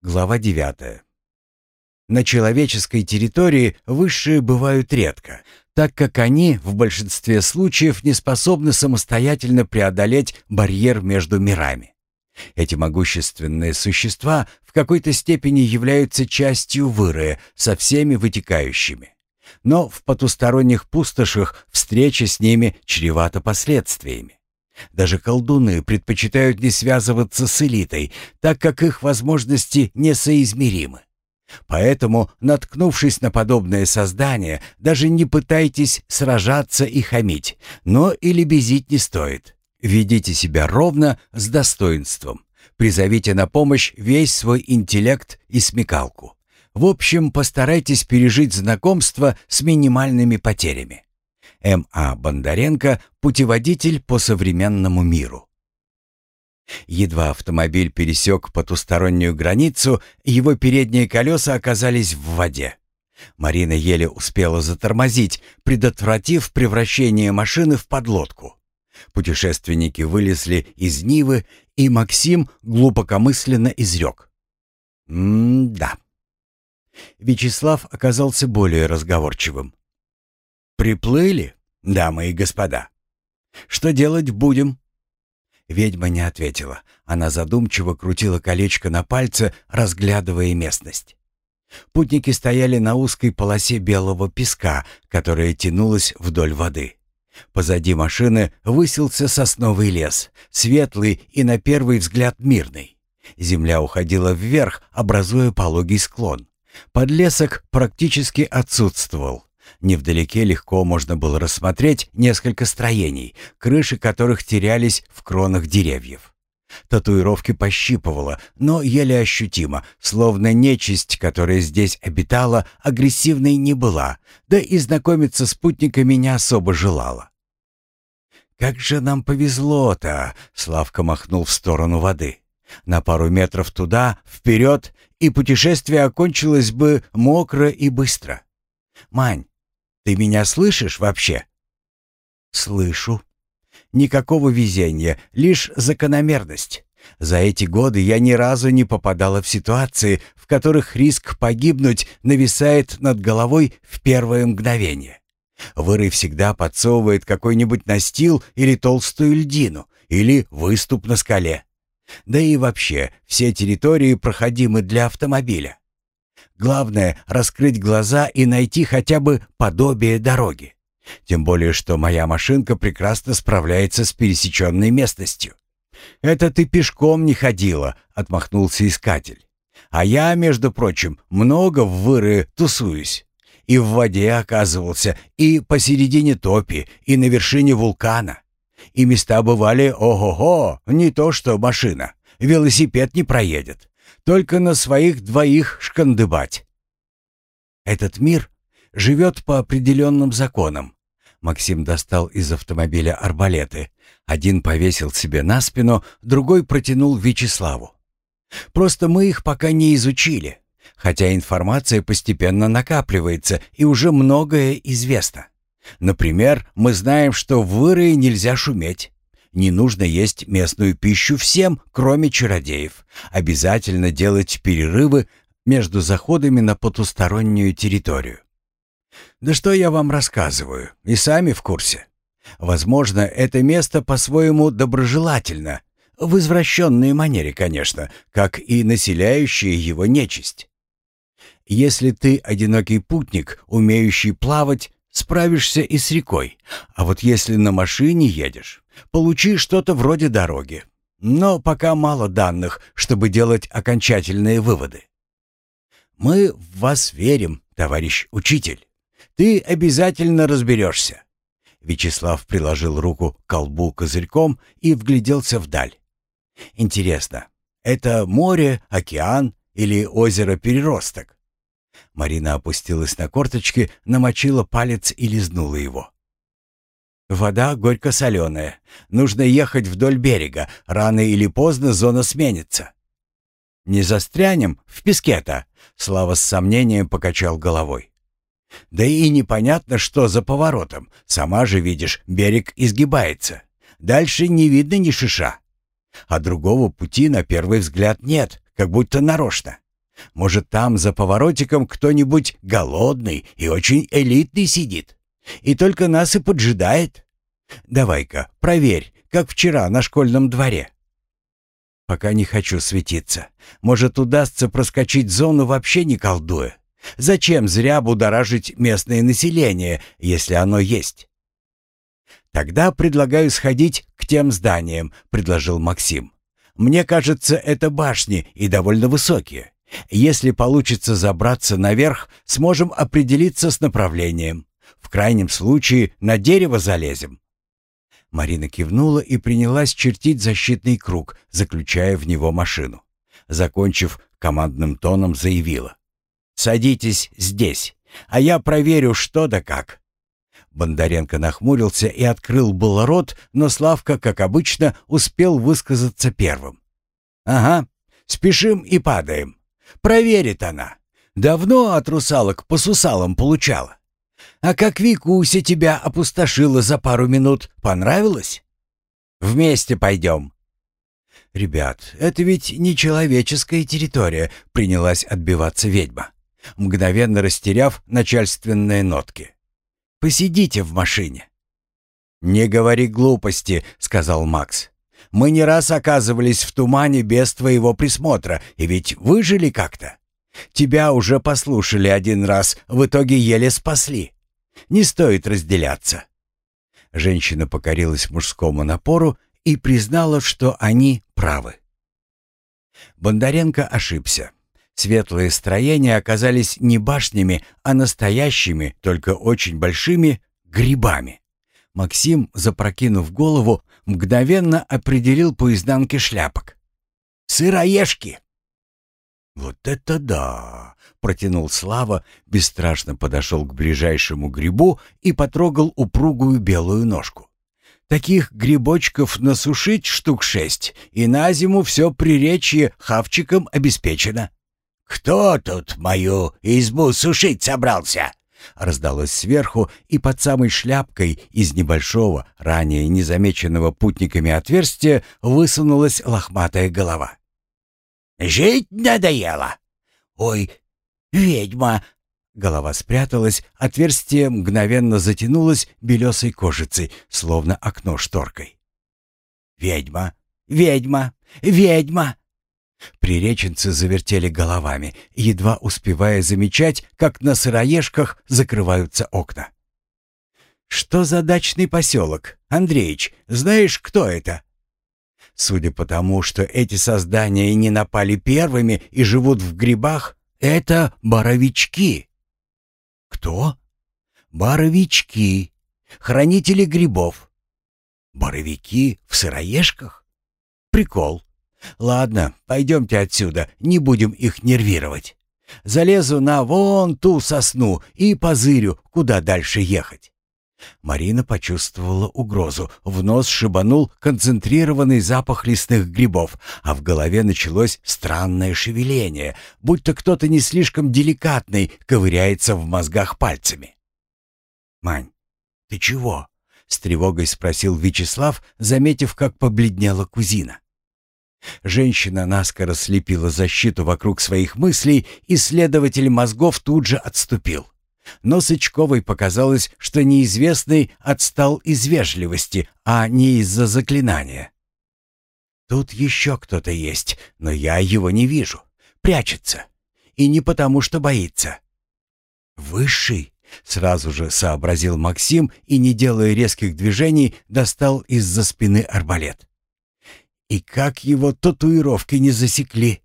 Глава 9. На человеческой территории высшие бывают редко, так как они в большинстве случаев не способны самостоятельно преодолеть барьер между мирами. Эти могущественные существа в какой-то степени являются частью выры со всеми вытекающими. Но в потусторонних пустошах встреча с ними чревата последствиями. Даже колдуны предпочитают не связываться с элитой, так как их возможности несоизмеримы. Поэтому, наткнувшись на подобное создание, даже не пытайтесь сражаться и хамить, но и лебезить не стоит. Ведите себя ровно, с достоинством. Призовите на помощь весь свой интеллект и смекалку. В общем, постарайтесь пережить знакомство с минимальными потерями. М.А. Бондаренко «Путеводитель по современному миру». Едва автомобиль пересек потустороннюю границу, его передние колеса оказались в воде. Марина еле успела затормозить, предотвратив превращение машины в подлодку. Путешественники вылезли из Нивы, и Максим глубокомысленно изрек. «М-да». Вячеслав оказался более разговорчивым. «Приплыли, дамы и господа? Что делать будем?» Ведьма не ответила. Она задумчиво крутила колечко на пальце, разглядывая местность. Путники стояли на узкой полосе белого песка, которая тянулась вдоль воды. Позади машины высился сосновый лес, светлый и на первый взгляд мирный. Земля уходила вверх, образуя пологий склон. Подлесок практически отсутствовал. Невдалеке легко можно было рассмотреть несколько строений, крыши которых терялись в кронах деревьев. Татуировки пощипывало, но еле ощутимо, словно нечисть, которая здесь обитала, агрессивной не была, да и знакомиться с спутниками не особо желала. «Как же нам повезло-то!» — Славка махнул в сторону воды. «На пару метров туда, вперед, и путешествие окончилось бы мокро и быстро. Мань, ты меня слышишь вообще?» «Слышу. Никакого везения, лишь закономерность. За эти годы я ни разу не попадала в ситуации, в которых риск погибнуть нависает над головой в первое мгновение. Вырый всегда подсовывает какой-нибудь настил или толстую льдину, или выступ на скале. Да и вообще, все территории проходимы для автомобиля. Главное — раскрыть глаза и найти хотя бы подобие дороги. Тем более, что моя машинка прекрасно справляется с пересеченной местностью. «Это ты пешком не ходила», — отмахнулся искатель. «А я, между прочим, много в выры тусуюсь. И в воде оказывался, и посередине топи, и на вершине вулкана. И места бывали ого-го, не то что машина. Велосипед не проедет. Только на своих двоих шкандыбать. Этот мир живет по определенным законам. Максим достал из автомобиля арбалеты. Один повесил себе на спину, другой протянул Вячеславу. Просто мы их пока не изучили, хотя информация постепенно накапливается и уже многое известно. Например, мы знаем, что в Вырые нельзя шуметь. Не нужно есть местную пищу всем, кроме чародеев. Обязательно делать перерывы между заходами на потустороннюю территорию. Да что я вам рассказываю, и сами в курсе. Возможно, это место по-своему доброжелательно, в извращенной манере, конечно, как и населяющая его нечисть. Если ты одинокий путник, умеющий плавать, справишься и с рекой. А вот если на машине едешь, Получи что-то вроде дороги. Но пока мало данных, чтобы делать окончательные выводы. Мы в вас верим, товарищ учитель. Ты обязательно разберешься. Вячеслав приложил руку к колбу козырьком и вгляделся вдаль. Интересно, это море, океан или озеро Переросток? Марина опустилась на корточки, намочила палец и лизнула его. Вода горько-соленая. Нужно ехать вдоль берега. Рано или поздно зона сменится. Не застрянем в песке-то. Слава с сомнением покачал головой. Да и непонятно, что за поворотом. Сама же видишь, берег изгибается. Дальше не видно ни шиша. А другого пути на первый взгляд нет, как будто нарочно. Может, там за поворотиком кто-нибудь голодный и очень элитный сидит. И только нас и поджидает. Давай-ка, проверь, как вчера на школьном дворе. Пока не хочу светиться. Может, удастся проскочить зону вообще не колдуя. Зачем зря будоражить местное население, если оно есть? Тогда предлагаю сходить к тем зданиям, предложил Максим. Мне кажется, это башни и довольно высокие. Если получится забраться наверх, сможем определиться с направлением. В крайнем случае на дерево залезем. Марина кивнула и принялась чертить защитный круг, заключая в него машину. Закончив, командным тоном заявила. «Садитесь здесь, а я проверю, что да как». Бондаренко нахмурился и открыл был рот, но Славка, как обычно, успел высказаться первым. «Ага, спешим и падаем. Проверит она. Давно от русалок по сусалам получала. А как Викуся тебя опустошила за пару минут, понравилось? Вместе пойдем. Ребят, это ведь не человеческая территория, принялась отбиваться ведьма, мгновенно растеряв начальственные нотки. Посидите в машине. Не говори глупости, сказал Макс. Мы не раз оказывались в тумане без твоего присмотра, и ведь выжили как-то. Тебя уже послушали один раз, в итоге еле спасли. Не стоит разделяться». Женщина покорилась мужскому напору и признала, что они правы. Бондаренко ошибся. Светлые строения оказались не башнями, а настоящими, только очень большими, грибами. Максим, запрокинув голову, мгновенно определил по изнанке шляпок. «Сыроежки!» «Вот это да!» — протянул Слава, бесстрашно подошел к ближайшему грибу и потрогал упругую белую ножку. «Таких грибочков насушить штук шесть, и на зиму все приречье хавчиком обеспечено». «Кто тут мою избу сушить собрался?» Раздалось сверху, и под самой шляпкой из небольшого, ранее незамеченного путниками отверстия высунулась лохматая голова. Жить надоело. Ой, ведьма!» Голова спряталась, отверстие мгновенно затянулось белесой кожицей, словно окно шторкой. «Ведьма! Ведьма! Ведьма!» Приреченцы завертели головами, едва успевая замечать, как на сыроежках закрываются окна. «Что за дачный поселок? Андреич, знаешь, кто это?» Судя по тому, что эти создания не напали первыми и живут в грибах, это боровички. Кто? Боровички, хранители грибов. Боровики в сыроежках? Прикол. Ладно, пойдемте отсюда, не будем их нервировать. Залезу на вон ту сосну и позырю, куда дальше ехать. Марина почувствовала угрозу. В нос шибанул концентрированный запах лесных грибов, а в голове началось странное шевеление, будто кто-то не слишком деликатный ковыряется в мозгах пальцами. «Мань, ты чего?» — с тревогой спросил Вячеслав, заметив, как побледнела кузина. Женщина наскоро слепила защиту вокруг своих мыслей, и следователь мозгов тут же отступил. Но Сычковой показалось, что неизвестный отстал из вежливости, а не из-за заклинания. «Тут еще кто-то есть, но я его не вижу. Прячется. И не потому, что боится». «Высший?» — сразу же сообразил Максим и, не делая резких движений, достал из-за спины арбалет. «И как его татуировки не засекли?»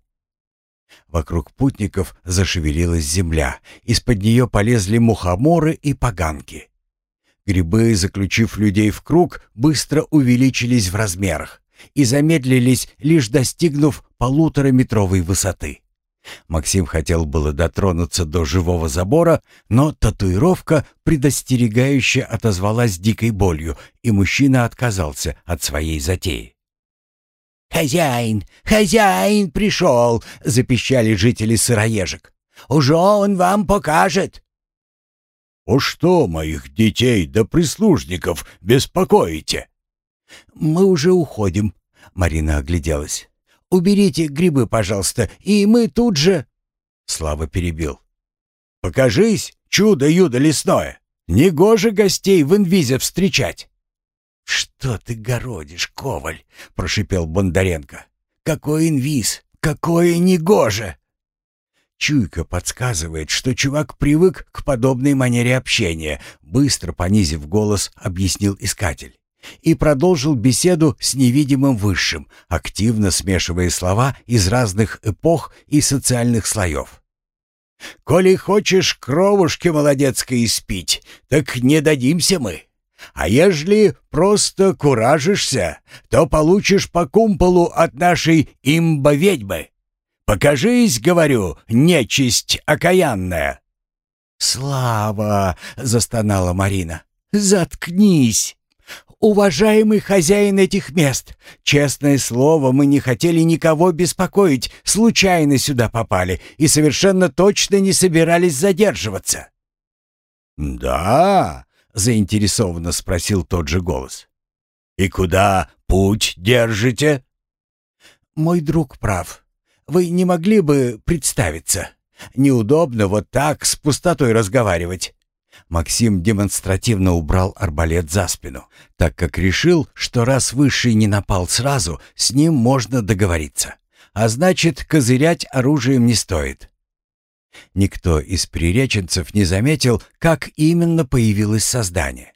Вокруг путников зашевелилась земля, из-под нее полезли мухоморы и поганки. Грибы, заключив людей в круг, быстро увеличились в размерах и замедлились, лишь достигнув полутораметровой высоты. Максим хотел было дотронуться до живого забора, но татуировка предостерегающе отозвалась дикой болью, и мужчина отказался от своей затеи. «Хозяин! Хозяин пришел!» — запищали жители сыроежек. «Уже он вам покажет!» «О что моих детей да прислужников беспокоите?» «Мы уже уходим», — Марина огляделась. «Уберите грибы, пожалуйста, и мы тут же...» Слава перебил. «Покажись, чудо-юдо лесное! Негоже гостей в инвизе встречать!» «Что ты городишь, Коваль?» — прошипел Бондаренко. «Какой инвиз? Какое негоже!» Чуйка подсказывает, что чувак привык к подобной манере общения, быстро понизив голос, объяснил искатель. И продолжил беседу с невидимым высшим, активно смешивая слова из разных эпох и социальных слоев. «Коли хочешь кровушки молодецкой испить, так не дадимся мы. А ежели просто куражишься, то получишь по кумполу от нашей имба-ведьмы. Покажись, говорю, нечисть окаянная!» «Слава!» — застонала Марина. «Заткнись! Уважаемый хозяин этих мест, честное слово, мы не хотели никого беспокоить, случайно сюда попали и совершенно точно не собирались задерживаться». «Да?» — заинтересованно спросил тот же голос. «И куда путь держите?» «Мой друг прав. Вы не могли бы представиться? Неудобно вот так с пустотой разговаривать». Максим демонстративно убрал арбалет за спину, так как решил, что раз Высший не напал сразу, с ним можно договориться. А значит, козырять оружием не стоит. Никто из приреченцев не заметил, как именно появилось создание.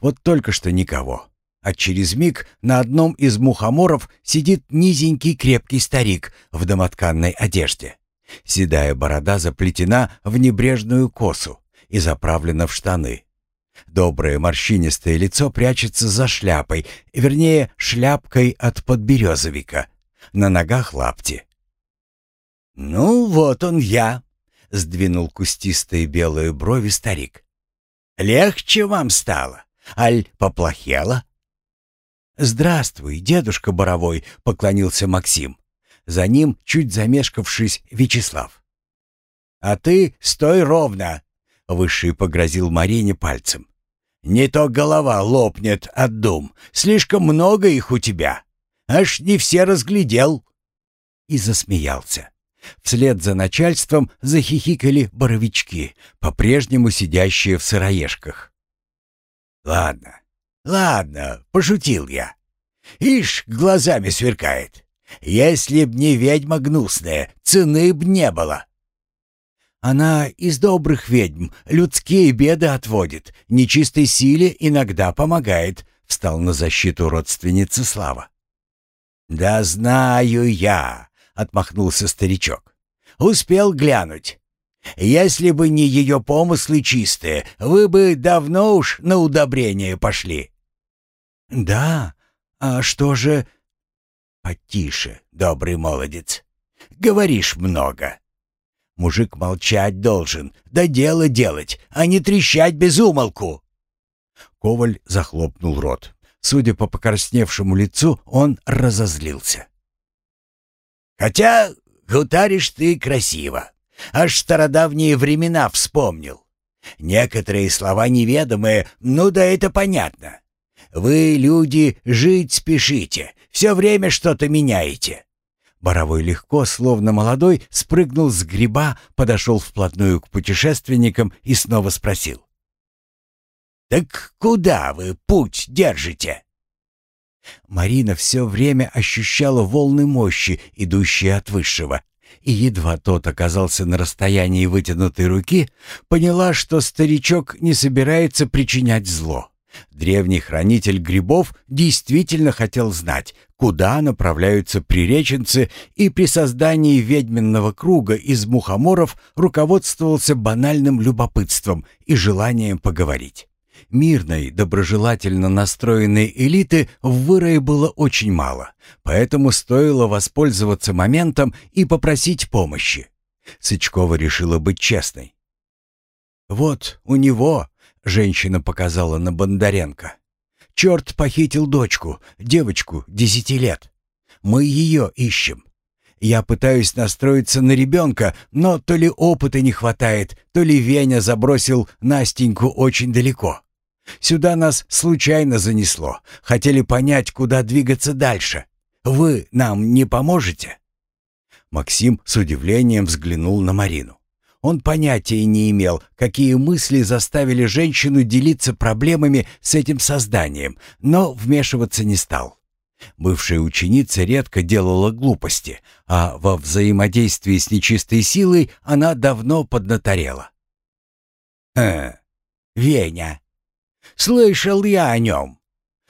Вот только что никого. А через миг на одном из мухоморов сидит низенький крепкий старик в домотканной одежде. Седая борода заплетена в небрежную косу и заправлена в штаны. Доброе морщинистое лицо прячется за шляпой, вернее, шляпкой от подберезовика. На ногах лапти. «Ну, вот он я», — сдвинул кустистые белые брови старик. «Легче вам стало? Аль поплохело?» «Здравствуй, дедушка Боровой», — поклонился Максим. За ним, чуть замешкавшись, Вячеслав. «А ты стой ровно!» — Высший погрозил Марине пальцем. «Не то голова лопнет от дум. Слишком много их у тебя. Аж не все разглядел». И засмеялся. Вслед за начальством захихикали боровички, по-прежнему сидящие в сыроежках. «Ладно, ладно, пошутил я. Ишь, глазами сверкает. Если б не ведьма гнусная, цены б не было». Она из добрых ведьм, людские беды отводит, нечистой силе иногда помогает, встал на защиту родственницы Слава. «Да знаю я», — отмахнулся старичок. «Успел глянуть. Если бы не ее помыслы чистые, вы бы давно уж на удобрение пошли». «Да? А что же...» «Потише, добрый молодец. Говоришь много. Мужик молчать должен, да дело делать, а не трещать без умолку. Коваль захлопнул рот. Судя по покрасневшему лицу, он разозлился. «Хотя гутаришь ты красиво. Аж стародавние времена вспомнил. Некоторые слова неведомые, ну да это понятно. Вы, люди, жить спешите, все время что-то меняете. Боровой легко, словно молодой, спрыгнул с гриба, подошел вплотную к путешественникам и снова спросил. «Так куда вы путь держите?» Марина все время ощущала волны мощи, идущие от Высшего, и едва тот оказался на расстоянии вытянутой руки, поняла, что старичок не собирается причинять зло. Древний хранитель грибов действительно хотел знать, куда направляются приреченцы, и при создании ведьминного круга из мухоморов руководствовался банальным любопытством и желанием поговорить. Мирной, доброжелательно настроенной элиты в вырое было очень мало, поэтому стоило воспользоваться моментом и попросить помощи. Сычкова решила быть честной. «Вот у него Женщина показала на Бондаренко. «Черт похитил дочку, девочку, десяти лет. Мы ее ищем. Я пытаюсь настроиться на ребенка, но то ли опыта не хватает, то ли Веня забросил Настеньку очень далеко. Сюда нас случайно занесло. Хотели понять, куда двигаться дальше. Вы нам не поможете?» Максим с удивлением взглянул на Марину. Он понятия не имел, какие мысли заставили женщину делиться проблемами с этим созданием, но вмешиваться не стал. Бывшая ученица редко делала глупости, а во взаимодействии с нечистой силой она давно поднаторела. «Э, Веня, слышал я о нем.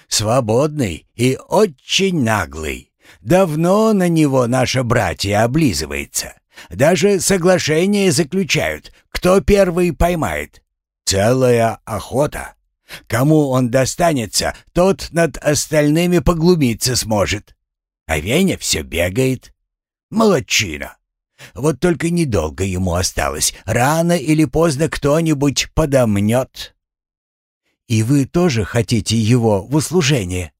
Свободный и очень наглый. Давно на него наше братья облизывается. Даже соглашение заключают, кто первый поймает. Целая охота. Кому он достанется, тот над остальными поглумиться сможет. А Веня все бегает. Молодчина. Вот только недолго ему осталось. Рано или поздно кто-нибудь подомнет. И вы тоже хотите его в услужение?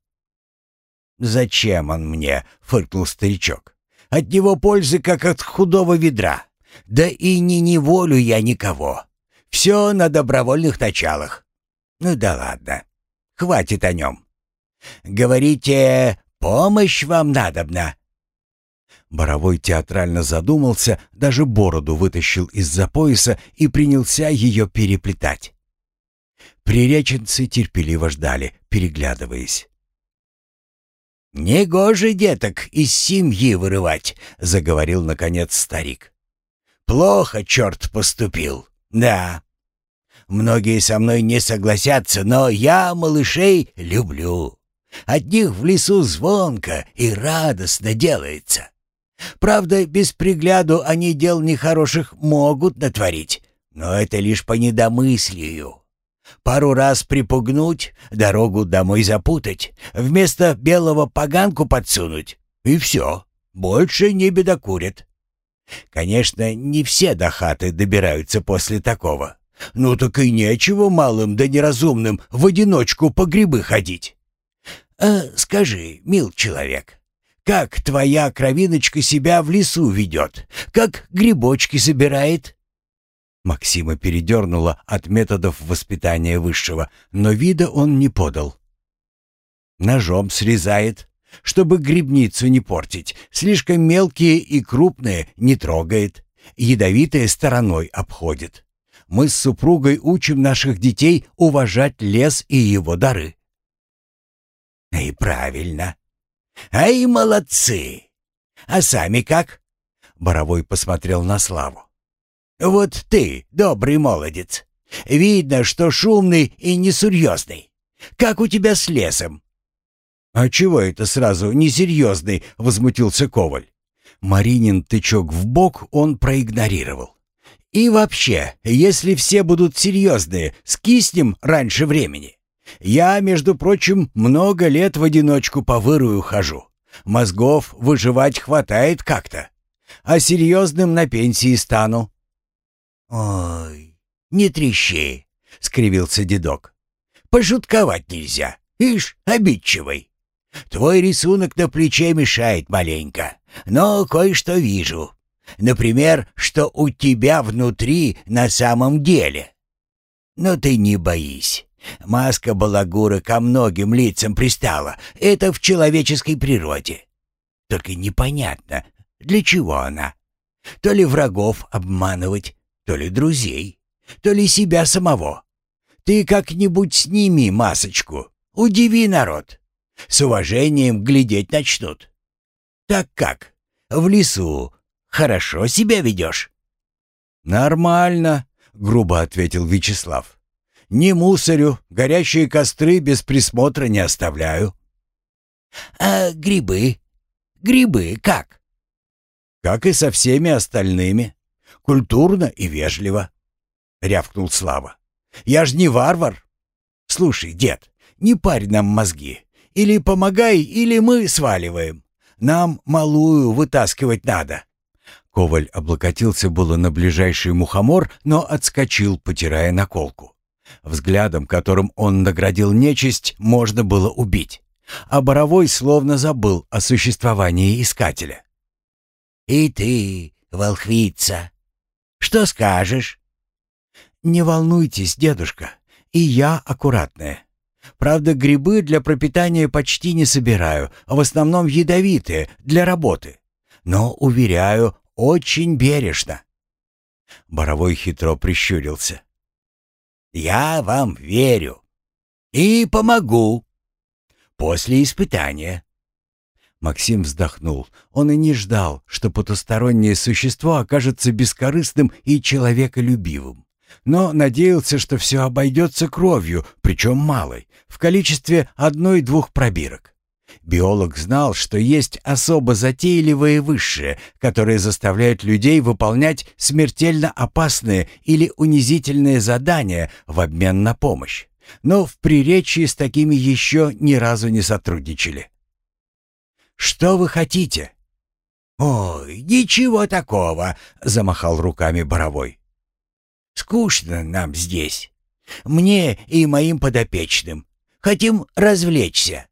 «Зачем он мне?» — фыркнул старичок. «От него пользы, как от худого ведра. Да и не неволю я никого. Все на добровольных началах. Ну да ладно, хватит о нем. Говорите, помощь вам надобна?» Боровой театрально задумался, даже бороду вытащил из-за пояса и принялся ее переплетать. Приреченцы терпеливо ждали, переглядываясь. «Негоже деток из семьи вырывать», — заговорил, наконец, старик. «Плохо черт поступил, да. Многие со мной не согласятся, но я малышей люблю. От них в лесу звонко и радостно делается. Правда, без пригляду они дел нехороших могут натворить, но это лишь по недомыслию. Пару раз припугнуть, дорогу домой запутать, вместо белого поганку подсунуть, и все, больше не бедокурят. Конечно, не все до хаты добираются после такого. Ну так и нечего малым да неразумным в одиночку по грибы ходить. А скажи, мил человек, как твоя кровиночка себя в лесу ведет? Как грибочки собирает? Максима передернуло от методов воспитания высшего, но вида он не подал. Ножом срезает, чтобы грибницу не портить. Слишком мелкие и крупные не трогает. Ядовитые стороной обходит. Мы с супругой учим наших детей уважать лес и его дары. И правильно. Ай, молодцы. А сами как? Боровой посмотрел на Славу. Вот ты, добрый молодец. Видно, что шумный и несерьезный. Как у тебя с лесом?» «А чего это сразу несерьезный?» — возмутился Коваль. Маринин тычок в бок он проигнорировал. «И вообще, если все будут серьезные, скиснем раньше времени. Я, между прочим, много лет в одиночку по вырую хожу. Мозгов выживать хватает как-то. А серьезным на пенсии стану. «Ой, не трещи!» — скривился дедок. «Пошутковать нельзя. Ишь, обидчивый. Твой рисунок на плече мешает маленько, но кое-что вижу. Например, что у тебя внутри на самом деле. Но ты не боись. Маска балагура ко многим лицам пристала. Это в человеческой природе. Только непонятно, для чего она. То ли врагов обманывать, то ли друзей, то ли себя самого. Ты как-нибудь сними масочку, удиви народ. С уважением глядеть начнут. Так как? В лесу хорошо себя ведешь?» «Нормально», — грубо ответил Вячеслав. «Не мусорю, горящие костры без присмотра не оставляю». «А грибы? Грибы как?» «Как и со всеми остальными культурно и вежливо», — рявкнул Слава. «Я ж не варвар. Слушай, дед, не парь нам мозги. Или помогай, или мы сваливаем. Нам малую вытаскивать надо». Коваль облокотился было на ближайший мухомор, но отскочил, потирая наколку. Взглядом, которым он наградил нечисть, можно было убить. А Боровой словно забыл о существовании искателя. «И ты, волхвица, что скажешь?» «Не волнуйтесь, дедушка, и я аккуратная. Правда, грибы для пропитания почти не собираю, а в основном ядовитые, для работы. но, уверяю, очень бережно». Боровой хитро прищурился. «Я вам верю и помогу после испытания». Максим вздохнул. Он и не ждал, что потустороннее существо окажется бескорыстным и человеколюбивым. Но надеялся, что все обойдется кровью, причем малой, в количестве одной-двух пробирок. Биолог знал, что есть особо затейливые высшие, которые заставляют людей выполнять смертельно опасные или унизительные задания в обмен на помощь. Но в приречии с такими еще ни разу не сотрудничали. «Что вы хотите?» «Ой, ничего такого», — замахал руками Боровой. «Скучно нам здесь. Мне и моим подопечным. Хотим развлечься».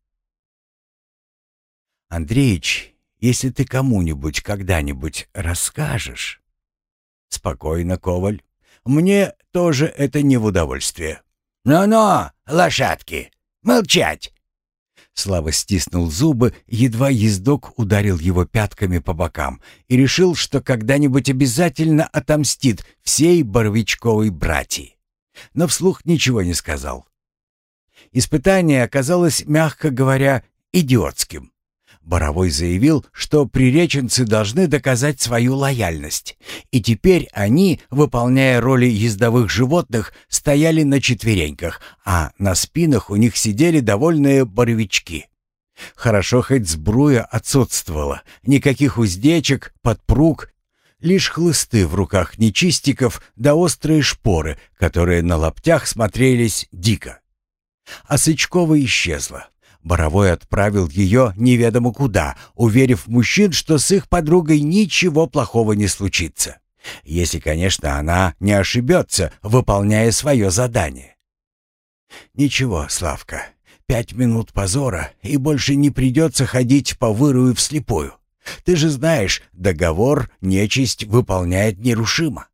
Андреич, если ты кому-нибудь когда-нибудь расскажешь...» «Спокойно, Коваль. Мне тоже это не в удовольствие». «Ну-ну, лошадки, молчать!» Слава стиснул зубы, едва ездок ударил его пятками по бокам и решил, что когда-нибудь обязательно отомстит всей Боровичковой братьи. Но вслух ничего не сказал. Испытание оказалось, мягко говоря, идиотским. Боровой заявил, что приреченцы должны доказать свою лояльность. И теперь они, выполняя роли ездовых животных, стояли на четвереньках, а на спинах у них сидели довольные боровички. Хорошо хоть сбруя отсутствовала, никаких уздечек, подпруг, лишь хлысты в руках нечистиков да острые шпоры, которые на лаптях смотрелись дико. А Сычкова исчезла. Боровой отправил ее неведомо куда, уверив мужчин, что с их подругой ничего плохого не случится. Если, конечно, она не ошибется, выполняя свое задание. «Ничего, Славка, пять минут позора, и больше не придется ходить по вырую вслепую. Ты же знаешь, договор нечисть выполняет нерушимо.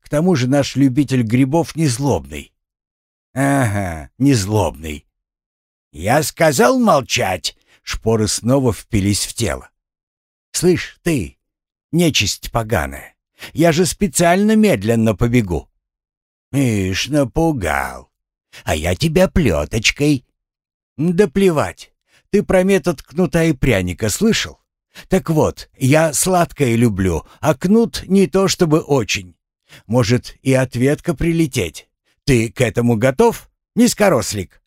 К тому же наш любитель грибов не злобный». «Ага, не злобный. «Я сказал молчать!» Шпоры снова впились в тело. «Слышь, ты, нечисть поганая, я же специально медленно побегу». «Ишь, напугал. А я тебя плеточкой». «Да плевать. Ты про метод кнута и пряника слышал? Так вот, я сладкое люблю, а кнут не то чтобы очень. Может, и ответка прилететь. Ты к этому готов, низкорослик?»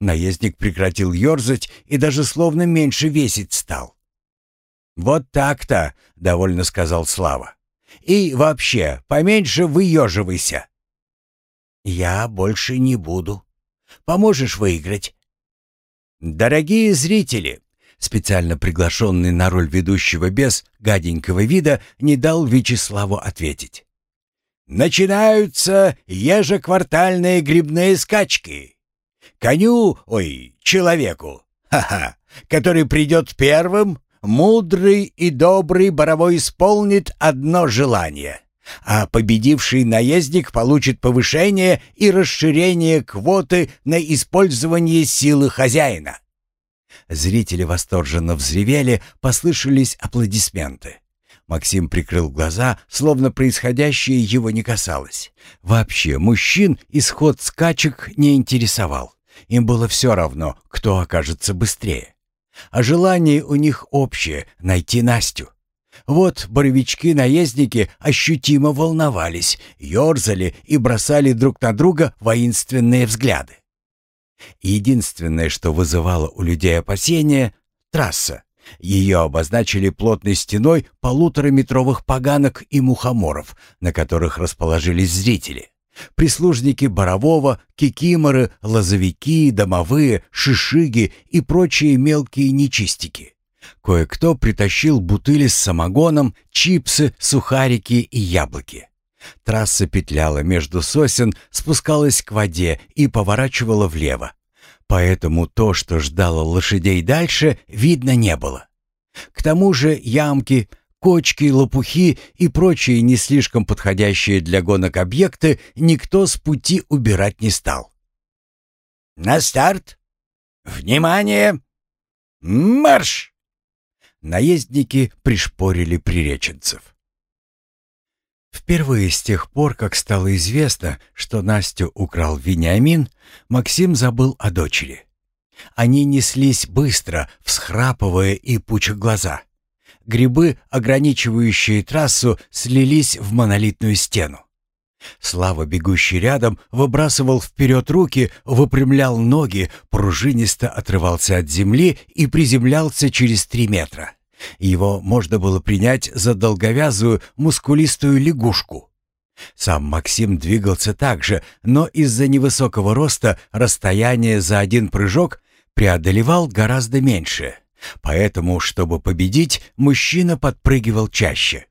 Наездник прекратил ерзать и даже словно меньше весить стал. «Вот так-то», — довольно сказал Слава. «И вообще, поменьше выеживайся». «Я больше не буду. Поможешь выиграть?» «Дорогие зрители!» Специально приглашенный на роль ведущего без гаденького вида не дал Вячеславу ответить. «Начинаются ежеквартальные грибные скачки. Коню, ой, человеку, ха-ха, который придет первым, мудрый и добрый Боровой исполнит одно желание, а победивший наездник получит повышение и расширение квоты на использование силы хозяина. Зрители восторженно взревели, послышались аплодисменты. Максим прикрыл глаза, словно происходящее его не касалось. Вообще, мужчин исход скачек не интересовал. Им было все равно, кто окажется быстрее. А желание у них общее — найти Настю. Вот боровички-наездники ощутимо волновались, ерзали и бросали друг на друга воинственные взгляды. Единственное, что вызывало у людей опасения — трасса. Ее обозначили плотной стеной полутораметровых поганок и мухоморов, на которых расположились зрители. Прислужники Борового, кикиморы, лозовики, домовые, шишиги и прочие мелкие нечистики. Кое-кто притащил бутыли с самогоном, чипсы, сухарики и яблоки. Трасса петляла между сосен, спускалась к воде и поворачивала влево. Поэтому то, что ждало лошадей дальше, видно не было. К тому же ямки, Кочки, лопухи и прочие не слишком подходящие для гонок объекты никто с пути убирать не стал. «На старт! Внимание! Марш!» наездники пришпорили приреченцев. Впервые с тех пор, как стало известно, что Настю украл Вениамин, Максим забыл о дочери. Они неслись быстро, всхрапывая и пуча глаза. Грибы, ограничивающие трассу, слились в монолитную стену. Слава, бегущий рядом, выбрасывал вперед руки, выпрямлял ноги, пружинисто отрывался от земли и приземлялся через три метра. Его можно было принять за долговязую, мускулистую лягушку. Сам Максим двигался так же, но из-за невысокого роста расстояние за один прыжок преодолевал гораздо меньше. Поэтому, чтобы победить, мужчина подпрыгивал чаще.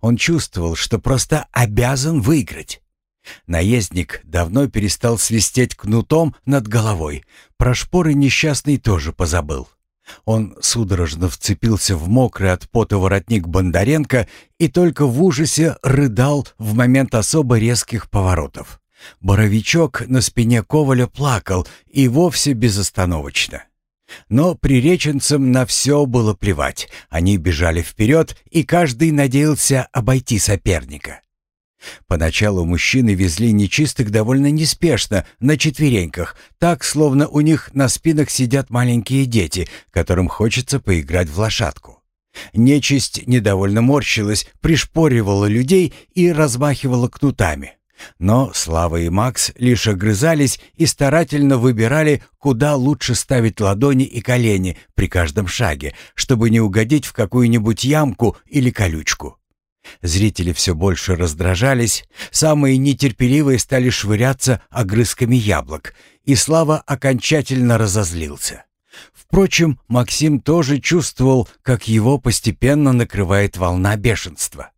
Он чувствовал, что просто обязан выиграть. Наездник давно перестал свистеть кнутом над головой. Про шпоры несчастный тоже позабыл. Он судорожно вцепился в мокрый от пота воротник Бондаренко и только в ужасе рыдал в момент особо резких поворотов. Боровичок на спине Коваля плакал и вовсе безостановочно. Но приреченцам на все было плевать. Они бежали вперед, и каждый надеялся обойти соперника. Поначалу мужчины везли нечистых довольно неспешно, на четвереньках, так, словно у них на спинах сидят маленькие дети, которым хочется поиграть в лошадку. Нечисть недовольно морщилась, пришпоривала людей и размахивала кнутами. Но Слава и Макс лишь огрызались и старательно выбирали, куда лучше ставить ладони и колени при каждом шаге, чтобы не угодить в какую-нибудь ямку или колючку. Зрители все больше раздражались, самые нетерпеливые стали швыряться огрызками яблок, и Слава окончательно разозлился. Впрочем, Максим тоже чувствовал, как его постепенно накрывает волна бешенства.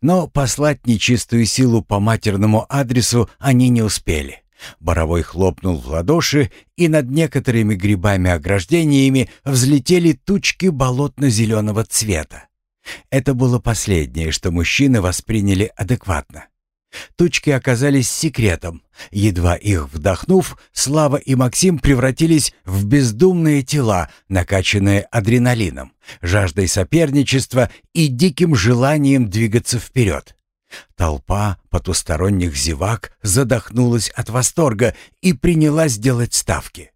Но послать нечистую силу по матерному адресу они не успели. Боровой хлопнул в ладоши, и над некоторыми грибами-ограждениями взлетели тучки болотно-зеленого цвета. Это было последнее, что мужчины восприняли адекватно. Тучки оказались секретом. Едва их вдохнув, Слава и Максим превратились в бездумные тела, накачанные адреналином, жаждой соперничества и диким желанием двигаться вперед. Толпа потусторонних зевак задохнулась от восторга и принялась делать ставки.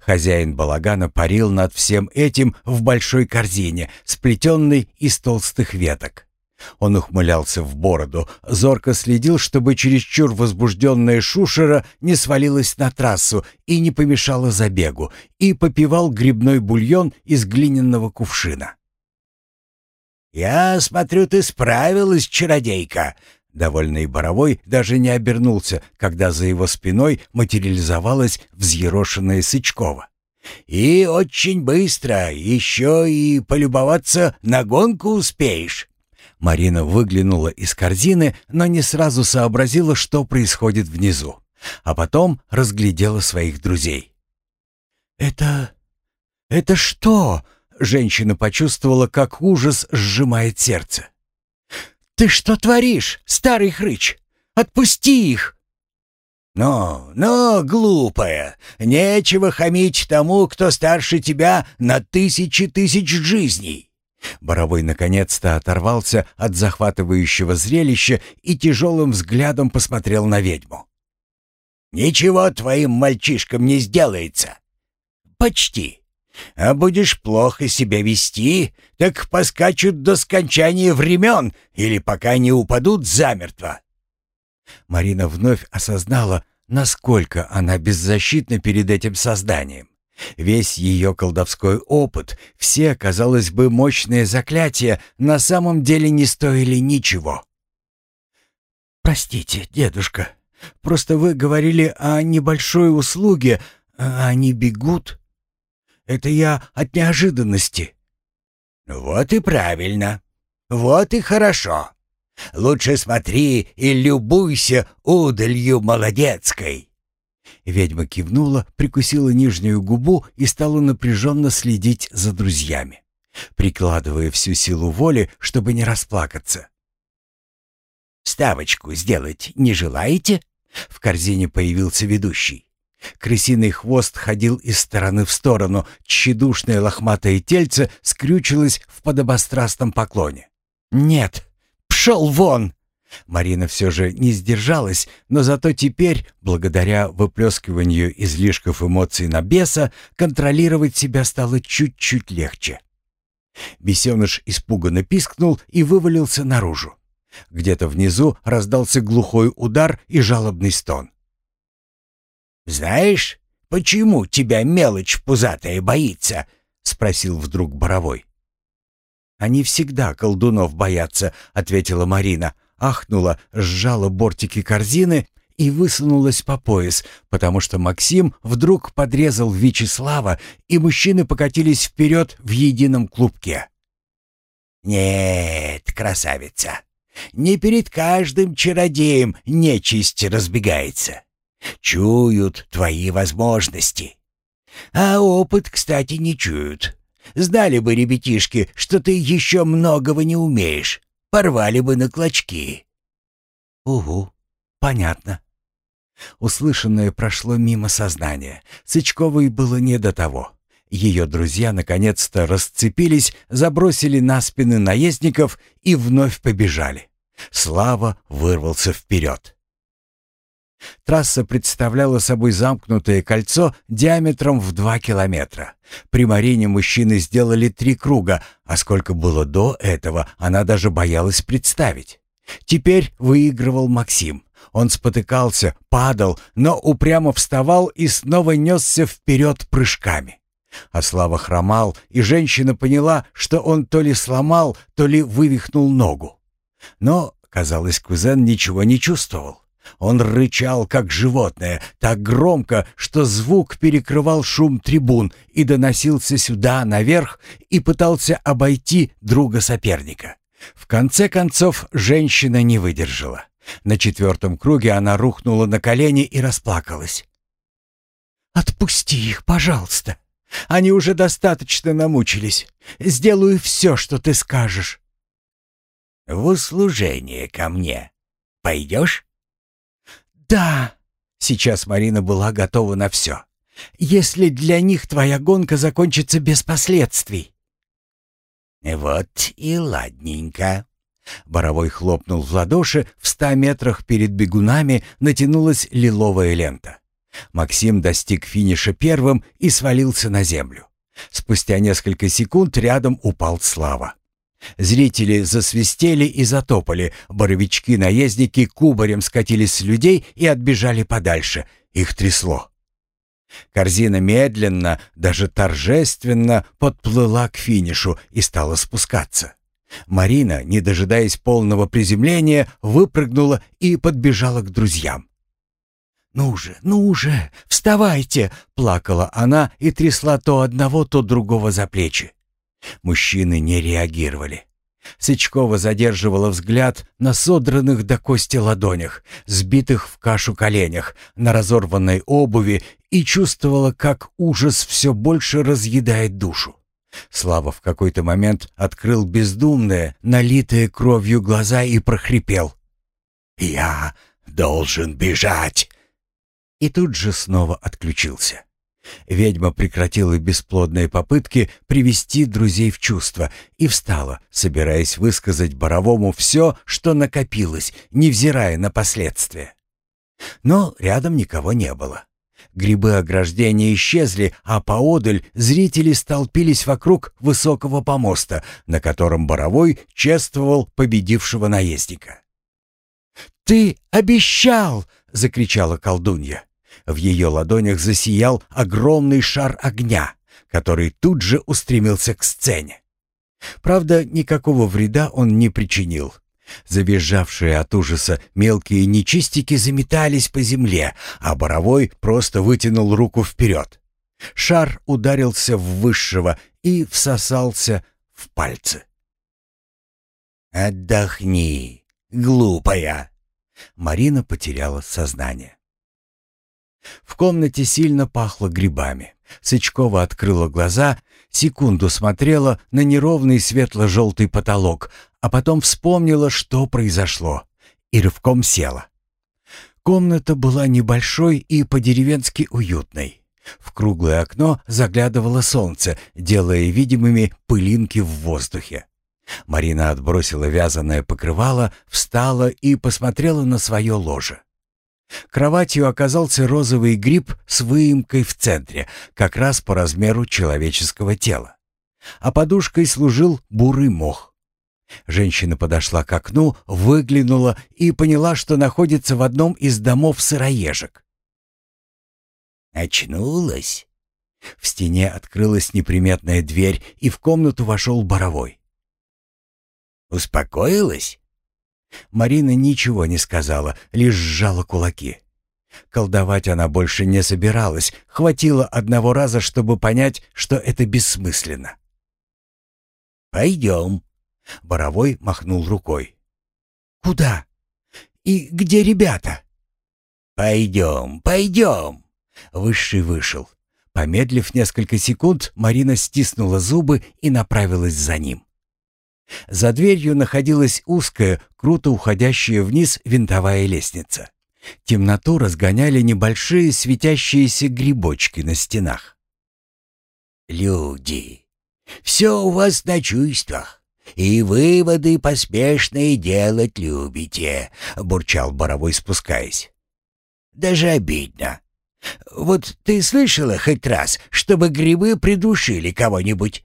Хозяин балагана парил над всем этим в большой корзине, сплетенной из толстых веток. Он ухмылялся в бороду, зорко следил, чтобы чересчур возбужденная шушера не свалилась на трассу и не помешала забегу, и попивал грибной бульон из глиняного кувшина. «Я смотрю, ты справилась, чародейка!» Довольный Боровой даже не обернулся, когда за его спиной материализовалась взъерошенная Сычкова. «И очень быстро, еще и полюбоваться на гонку успеешь». Марина выглянула из корзины, но не сразу сообразила, что происходит внизу, а потом разглядела своих друзей. «Это... это что?» — женщина почувствовала, как ужас сжимает сердце. «Ты что творишь, старый хрыч? Отпусти их!» «Но, но, глупая, нечего хамить тому, кто старше тебя на тысячи тысяч жизней!» Боровой наконец-то оторвался от захватывающего зрелища и тяжелым взглядом посмотрел на ведьму. «Ничего твоим мальчишкам не сделается. Почти. А будешь плохо себя вести, так поскачут до скончания времен или пока не упадут замертво». Марина вновь осознала, насколько она беззащитна перед этим созданием. Весь ее колдовской опыт, все, казалось бы, мощные заклятия на самом деле не стоили ничего. «Простите, дедушка, просто вы говорили о небольшой услуге, а они бегут. Это я от неожиданности». «Вот и правильно. Вот и хорошо. Лучше смотри и любуйся удалью молодецкой». Ведьма кивнула, прикусила нижнюю губу и стала напряженно следить за друзьями, прикладывая всю силу воли, чтобы не расплакаться. «Ставочку сделать не желаете?» В корзине появился ведущий. Крысиный хвост ходил из стороны в сторону, тщедушное лохматое тельце скрючилось в подобострастном поклоне. «Нет, пшел вон!» Марина все же не сдержалась, но зато теперь, благодаря выплескиванию излишков эмоций на беса, контролировать себя стало чуть-чуть легче. Бесеныш испуганно пискнул и вывалился наружу. Где-то внизу раздался глухой удар и жалобный стон. «Знаешь, почему тебя мелочь пузатая боится?» — спросил вдруг Боровой. «Они всегда колдунов боятся», — ответила Марина, ахнула, сжала бортики корзины и высунулась по пояс, потому что Максим вдруг подрезал Вячеслава, и мужчины покатились вперед в едином клубке. «Нет, красавица, не перед каждым чародеем нечисть разбегается. Чуют твои возможности. А опыт, кстати, не чуют. Знали бы ребятишки, что ты еще многого не умеешь. Порвали бы на клочки. Угу, понятно. Услышанное прошло мимо сознания. Сычковой было не до того. Ее друзья наконец-то расцепились, забросили на спины наездников и вновь побежали. Слава вырвался вперед. Трасса представляла собой замкнутое кольцо диаметром в два километра. При Марине мужчины сделали три круга, а сколько было до этого, она даже боялась представить. Теперь выигрывал Максим. Он спотыкался, падал, но упрямо вставал и снова несся вперед прыжками. А Слава хромал, и женщина поняла, что он то ли сломал, то ли вывихнул ногу. Но, казалось, кузен ничего не чувствовал. Он рычал, как животное, так громко, что звук перекрывал шум трибун и доносился сюда, наверх, и пытался обойти друга соперника. В конце концов, женщина не выдержала. На четвертом круге она рухнула на колени и расплакалась. «Отпусти их, пожалуйста. Они уже достаточно намучились. Сделаю все, что ты скажешь». «В услужение ко мне. Пойдешь?» «Да!» Сейчас Марина была готова на все. «Если для них твоя гонка закончится без последствий». «Вот и ладненько». Боровой хлопнул в ладоши, в ста метрах перед бегунами натянулась лиловая лента. Максим достиг финиша первым и свалился на землю. Спустя несколько секунд рядом упал Слава. Зрители засвистели и затопали, боровички-наездники кубарем скатились с людей и отбежали подальше. Их трясло. Корзина медленно, даже торжественно подплыла к финишу и стала спускаться. Марина, не дожидаясь полного приземления, выпрыгнула и подбежала к друзьям. «Ну же, ну же, вставайте!» — плакала она и трясла то одного, то другого за плечи. Мужчины не реагировали. Сычкова задерживала взгляд на содранных до кости ладонях, сбитых в кашу коленях, на разорванной обуви и чувствовала, как ужас все больше разъедает душу. Слава в какой-то момент открыл бездумные, налитые кровью глаза и прохрипел. «Я должен бежать!» И тут же снова отключился. Ведьма прекратила бесплодные попытки привести друзей в чувство и встала, собираясь высказать Боровому все, что накопилось, невзирая на последствия. Но рядом никого не было. Грибы ограждения исчезли, а поодаль зрители столпились вокруг высокого помоста, на котором Боровой чествовал победившего наездника. «Ты обещал!» — закричала колдунья. В ее ладонях засиял огромный шар огня, который тут же устремился к сцене. Правда, никакого вреда он не причинил. Завизжавшие от ужаса мелкие нечистики заметались по земле, а Боровой просто вытянул руку вперед. Шар ударился в высшего и всосался в пальцы. «Отдохни, глупая!» Марина потеряла сознание. В комнате сильно пахло грибами. Сычкова открыла глаза, секунду смотрела на неровный светло-желтый потолок, а потом вспомнила, что произошло, и рывком села. Комната была небольшой и по-деревенски уютной. В круглое окно заглядывало солнце, делая видимыми пылинки в воздухе. Марина отбросила вязаное покрывало, встала и посмотрела на свое ложе. Кроватью оказался розовый гриб с выемкой в центре, как раз по размеру человеческого тела. А подушкой служил бурый мох. Женщина подошла к окну, выглянула и поняла, что находится в одном из домов сыроежек. «Очнулась?» В стене открылась неприметная дверь, и в комнату вошел Боровой. «Успокоилась?» Марина ничего не сказала, лишь сжала кулаки. Колдовать она больше не собиралась, хватило одного раза, чтобы понять, что это бессмысленно. «Пойдем», — Боровой махнул рукой. «Куда? И где ребята?» «Пойдем, пойдем», — Высший вышел. Помедлив несколько секунд, Марина стиснула зубы и направилась за ним. За дверью находилась узкая, круто уходящая вниз винтовая лестница. Темноту разгоняли небольшие светящиеся грибочки на стенах. «Люди, все у вас на чувствах, и выводы поспешные делать любите», — бурчал Боровой, спускаясь. «Даже обидно. Вот ты слышала хоть раз, чтобы грибы придушили кого-нибудь?»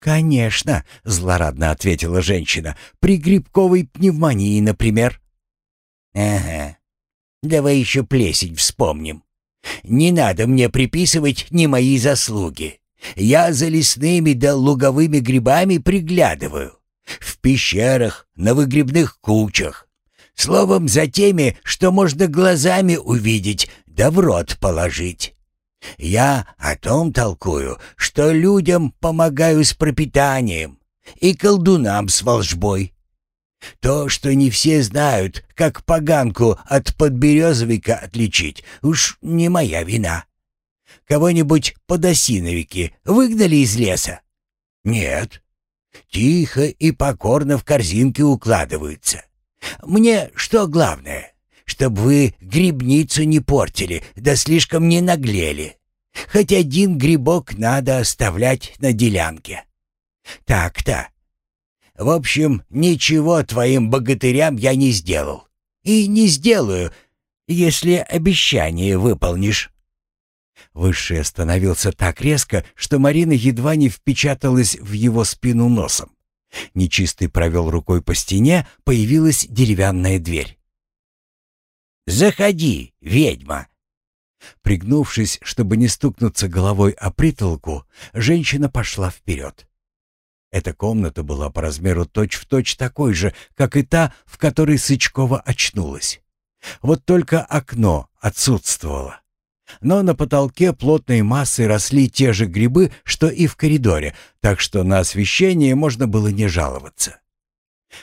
«Конечно», — злорадно ответила женщина, — «при грибковой пневмонии, например». «Ага. Давай еще плесень вспомним. Не надо мне приписывать ни мои заслуги. Я за лесными да луговыми грибами приглядываю. В пещерах, на выгребных кучах. Словом, за теми, что можно глазами увидеть, да в рот положить. Я о том толкую, что людям помогаю с пропитанием и колдунам с волжбой. То, что не все знают, как поганку от подберезовика отличить, уж не моя вина. Кого-нибудь подосиновики выгнали из леса? Нет. Тихо и покорно в корзинки укладываются. Мне что главное? Чтоб вы грибницу не портили, да слишком не наглели. Хоть один грибок надо оставлять на делянке. Так-то. В общем, ничего твоим богатырям я не сделал. И не сделаю, если обещание выполнишь. Высший остановился так резко, что Марина едва не впечаталась в его спину носом. Нечистый провел рукой по стене, появилась деревянная дверь. «Заходи, ведьма!» Пригнувшись, чтобы не стукнуться головой о притолку, женщина пошла вперед. Эта комната была по размеру точь-в-точь точь такой же, как и та, в которой Сычкова очнулась. Вот только окно отсутствовало. Но на потолке плотной массой росли те же грибы, что и в коридоре, так что на освещение можно было не жаловаться.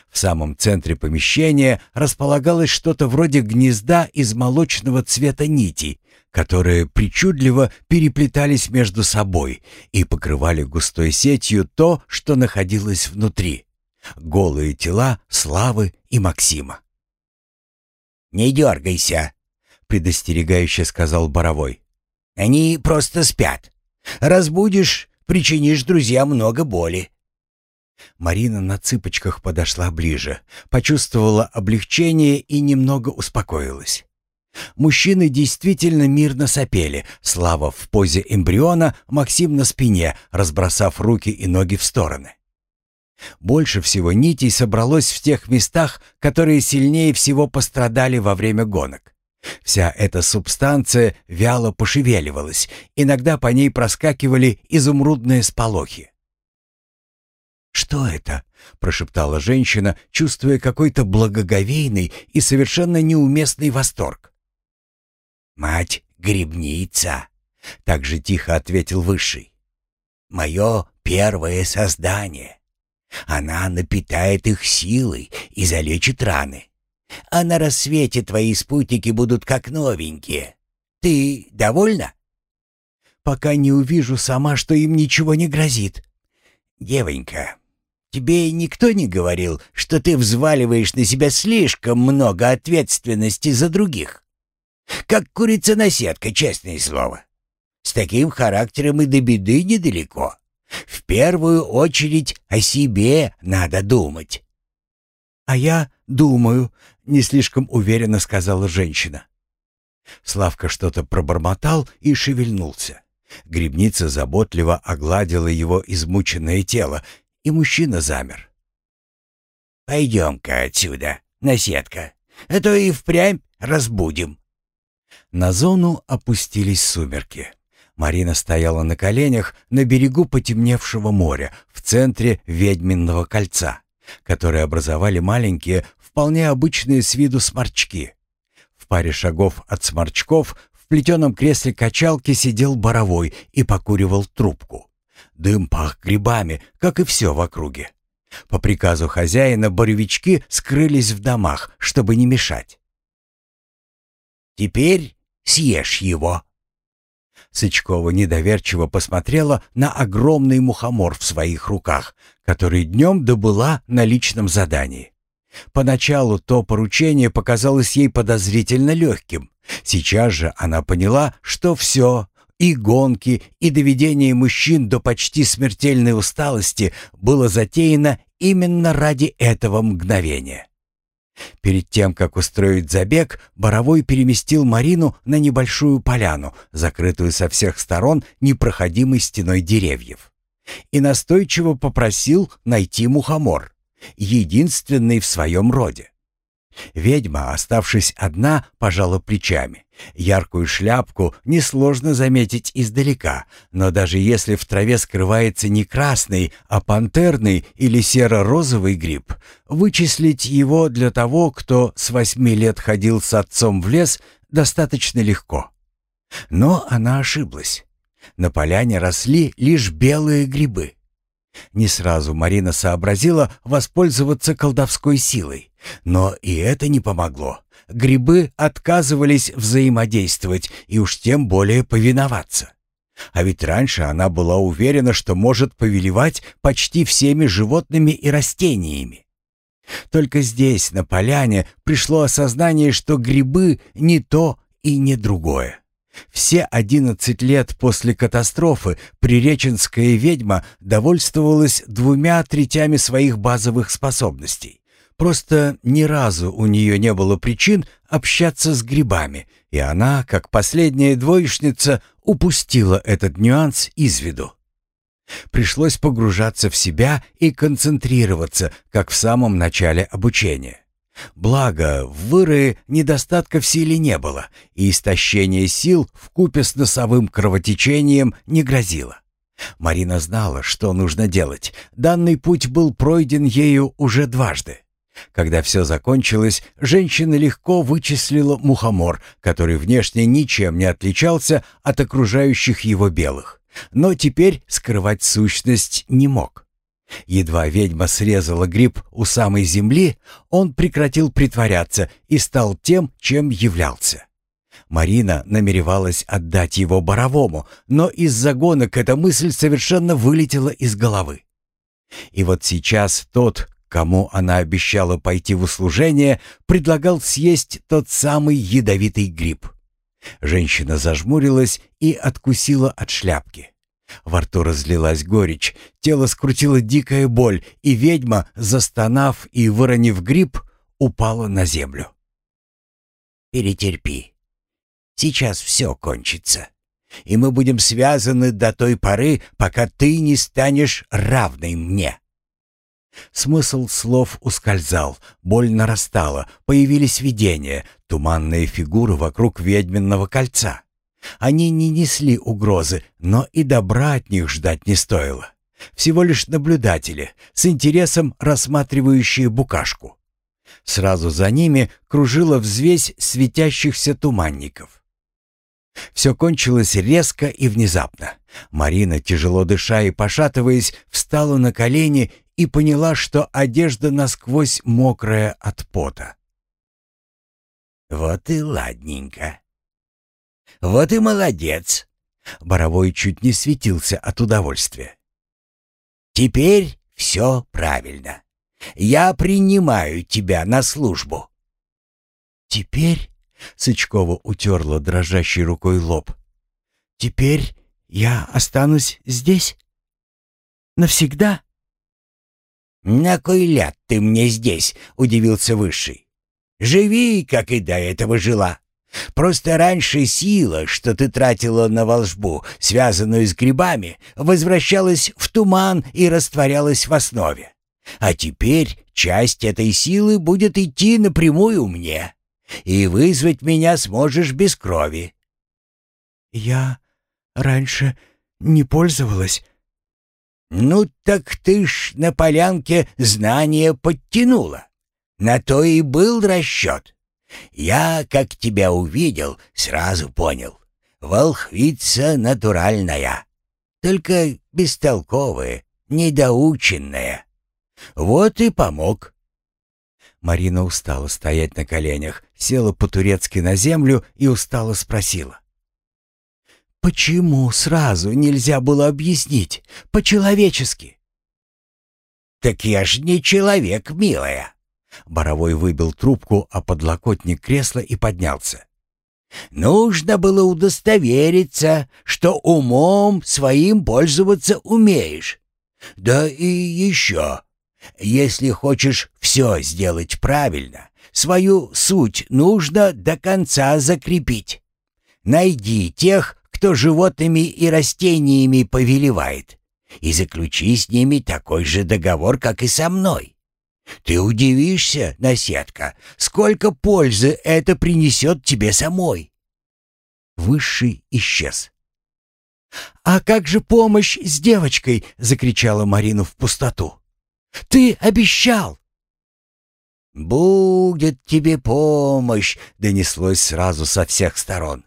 В самом центре помещения располагалось что-то вроде гнезда из молочного цвета нитей, которые причудливо переплетались между собой и покрывали густой сетью то, что находилось внутри. Голые тела Славы и Максима. «Не дергайся», — предостерегающе сказал Боровой. «Они просто спят. Разбудишь, причинишь друзьям много боли». Марина на цыпочках подошла ближе, почувствовала облегчение и немного успокоилась. Мужчины действительно мирно сопели, Слава в позе эмбриона, Максим на спине, разбросав руки и ноги в стороны. Больше всего нитей собралось в тех местах, которые сильнее всего пострадали во время гонок. Вся эта субстанция вяло пошевеливалась, иногда по ней проскакивали изумрудные сполохи. «Что это?» — прошептала женщина, чувствуя какой-то благоговейный и совершенно неуместный восторг. «Мать грибница», — так же тихо ответил Высший. «Мое первое создание. Она напитает их силой и залечит раны. А на рассвете твои спутники будут как новенькие. Ты довольна?» «Пока не увижу сама, что им ничего не грозит». «Девонька, Тебе никто не говорил, что ты взваливаешь на себя слишком много ответственности за других? Как курица-наседка, честное слово. С таким характером и до беды недалеко. В первую очередь о себе надо думать. «А я думаю», — не слишком уверенно сказала женщина. Славка что-то пробормотал и шевельнулся. Грибница заботливо огладила его измученное тело, и мужчина замер. «Пойдем-ка отсюда, наседка, а то и впрямь разбудим». На зону опустились сумерки. Марина стояла на коленях на берегу потемневшего моря в центре ведьминного кольца, которое образовали маленькие, вполне обычные с виду сморчки. В паре шагов от сморчков в плетеном кресле качалки сидел боровой и покуривал трубку. Дым пах грибами, как и все в округе. По приказу хозяина боровички скрылись в домах, чтобы не мешать. «Теперь съешь его». Сычкова недоверчиво посмотрела на огромный мухомор в своих руках, который днем добыла на личном задании. Поначалу то поручение показалось ей подозрительно легким. Сейчас же она поняла, что все, и гонки, и доведение мужчин до почти смертельной усталости было затеяно именно ради этого мгновения. Перед тем, как устроить забег, Боровой переместил Марину на небольшую поляну, закрытую со всех сторон непроходимой стеной деревьев, и настойчиво попросил найти мухомор, единственный в своем роде. Ведьма, оставшись одна, пожала плечами. Яркую шляпку несложно заметить издалека, но даже если в траве скрывается не красный, а пантерный или серо-розовый гриб, вычислить его для того, кто с восьми лет ходил с отцом в лес, достаточно легко. Но она ошиблась. На поляне росли лишь белые грибы. Не сразу Марина сообразила воспользоваться колдовской силой. Но и это не помогло. Грибы отказывались взаимодействовать и уж тем более повиноваться. А ведь раньше она была уверена, что может повелевать почти всеми животными и растениями. Только здесь, на поляне, пришло осознание, что грибы не то и не другое. Все одиннадцать лет после катастрофы приреченская ведьма довольствовалась двумя третями своих базовых способностей. Просто ни разу у нее не было причин общаться с грибами, и она, как последняя двоечница, упустила этот нюанс из виду. Пришлось погружаться в себя и концентрироваться, как в самом начале обучения. Благо, в вырое недостатка в силе не было, и истощение сил в купе с носовым кровотечением не грозило. Марина знала, что нужно делать. Данный путь был пройден ею уже дважды. Когда все закончилось, женщина легко вычислила мухомор, который внешне ничем не отличался от окружающих его белых, но теперь скрывать сущность не мог. Едва ведьма срезала гриб у самой земли, он прекратил притворяться и стал тем, чем являлся. Марина намеревалась отдать его Боровому, но из-за гонок эта мысль совершенно вылетела из головы. И вот сейчас тот, кому она обещала пойти в услужение, предлагал съесть тот самый ядовитый гриб. Женщина зажмурилась и откусила от шляпки. Во рту разлилась горечь, тело скрутило дикая боль, и ведьма, застонав и выронив гриб, упала на землю. «Перетерпи. Сейчас все кончится, и мы будем связаны до той поры, пока ты не станешь равной мне». Смысл слов ускользал, боль нарастала, появились видения, туманные фигуры вокруг ведьминного кольца. Они не несли угрозы, но и добра от них ждать не стоило. Всего лишь наблюдатели, с интересом рассматривающие букашку. Сразу за ними кружила взвесь светящихся туманников. Все кончилось резко и внезапно. Марина, тяжело дыша и пошатываясь, встала на колени и поняла, что одежда насквозь мокрая от пота. «Вот и ладненько», вот и молодец. Боровой чуть не светился от удовольствия. Теперь все правильно. Я принимаю тебя на службу. Теперь Сычкова утерла дрожащей рукой лоб. «Теперь я останусь здесь? Навсегда?» «На кой ляд ты мне здесь?» — удивился Высший. «Живи, как и до этого жила. Просто раньше сила, что ты тратила на волшбу, связанную с грибами, возвращалась в туман и растворялась в основе. А теперь часть этой силы будет идти напрямую мне, и вызвать меня сможешь без крови». «Я раньше не пользовалась». «Ну так ты ж на полянке знания подтянула. На то и был расчет. Я, как тебя увидел, сразу понял. Волхвица натуральная, только бестолковая, недоученная. Вот и помог. Марина устала стоять на коленях, села по-турецки на землю и устало спросила. «Почему сразу нельзя было объяснить? По-человечески?» «Так я ж не человек, милая!» Боровой выбил трубку о подлокотник кресла и поднялся. «Нужно было удостовериться, что умом своим пользоваться умеешь. Да и еще, если хочешь все сделать правильно, свою суть нужно до конца закрепить. Найди тех, кто животными и растениями повелевает, и заключи с ними такой же договор, как и со мной. Ты удивишься, наседка, сколько пользы это принесет тебе самой. Высший исчез. «А как же помощь с девочкой?» — закричала Марина в пустоту. «Ты обещал!» «Будет тебе помощь!» — донеслось сразу со всех сторон.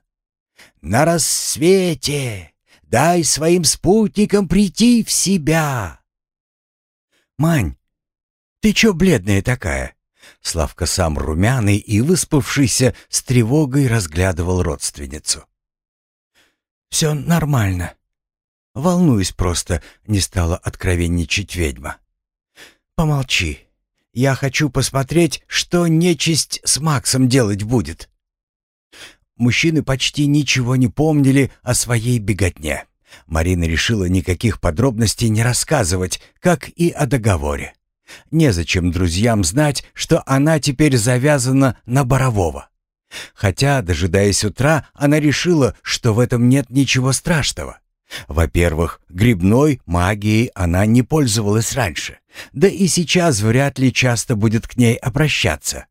«На рассвете дай своим спутникам прийти в себя!» «Мань, ты чё бледная такая?» Славка сам румяный и выспавшийся с тревогой разглядывал родственницу. «Все нормально. Волнуюсь просто», — не стала откровенничать ведьма. «Помолчи. Я хочу посмотреть, что нечисть с Максом делать будет». Мужчины почти ничего не помнили о своей беготне. Марина решила никаких подробностей не рассказывать, как и о договоре. Незачем друзьям знать, что она теперь завязана на Борового. Хотя, дожидаясь утра, она решила, что в этом нет ничего страшного. Во-первых, грибной магией она не пользовалась раньше, да и сейчас вряд ли часто будет к ней обращаться.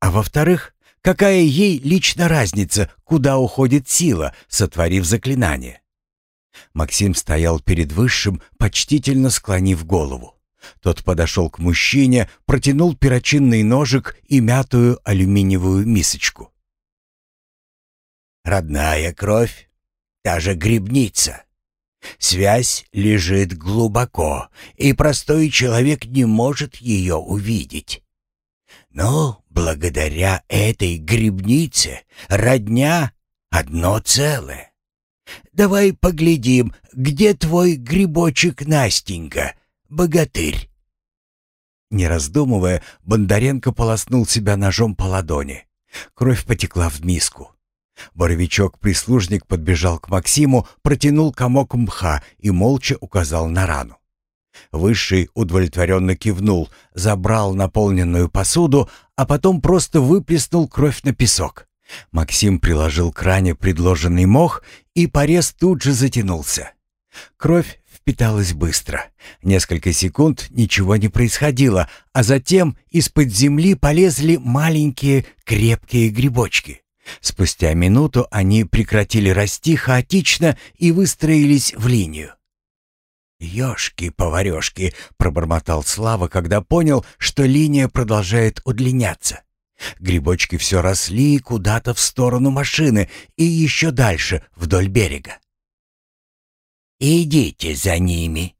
А во-вторых, какая ей лично разница, куда уходит сила, сотворив заклинание? Максим стоял перед Высшим, почтительно склонив голову. Тот подошел к мужчине, протянул перочинный ножик и мятую алюминиевую мисочку. «Родная кровь, та же грибница. Связь лежит глубоко, и простой человек не может ее увидеть. Но благодаря этой грибнице родня — одно целое. Давай поглядим, где твой грибочек Настенька, богатырь. Не раздумывая, Бондаренко полоснул себя ножом по ладони. Кровь потекла в миску. Боровичок-прислужник подбежал к Максиму, протянул комок мха и молча указал на рану. Высший удовлетворенно кивнул, забрал наполненную посуду, а потом просто выплеснул кровь на песок. Максим приложил к ране предложенный мох, и порез тут же затянулся. Кровь впиталась быстро. Несколько секунд ничего не происходило, а затем из-под земли полезли маленькие крепкие грибочки. Спустя минуту они прекратили расти хаотично и выстроились в линию. «Ешки-поварешки!» — пробормотал Слава, когда понял, что линия продолжает удлиняться. Грибочки все росли куда-то в сторону машины и еще дальше, вдоль берега. «Идите за ними.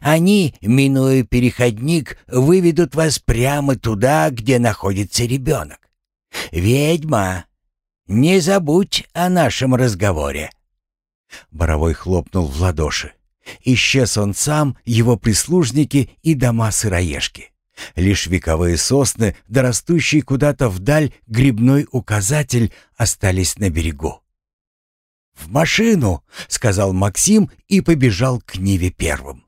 Они, минуя переходник, выведут вас прямо туда, где находится ребенок. Ведьма, не забудь о нашем разговоре». Боровой хлопнул в ладоши. Исчез он сам, его прислужники и дома сыроежки. Лишь вековые сосны, да растущий куда-то вдаль грибной указатель остались на берегу. «В машину!» — сказал Максим и побежал к Ниве первым.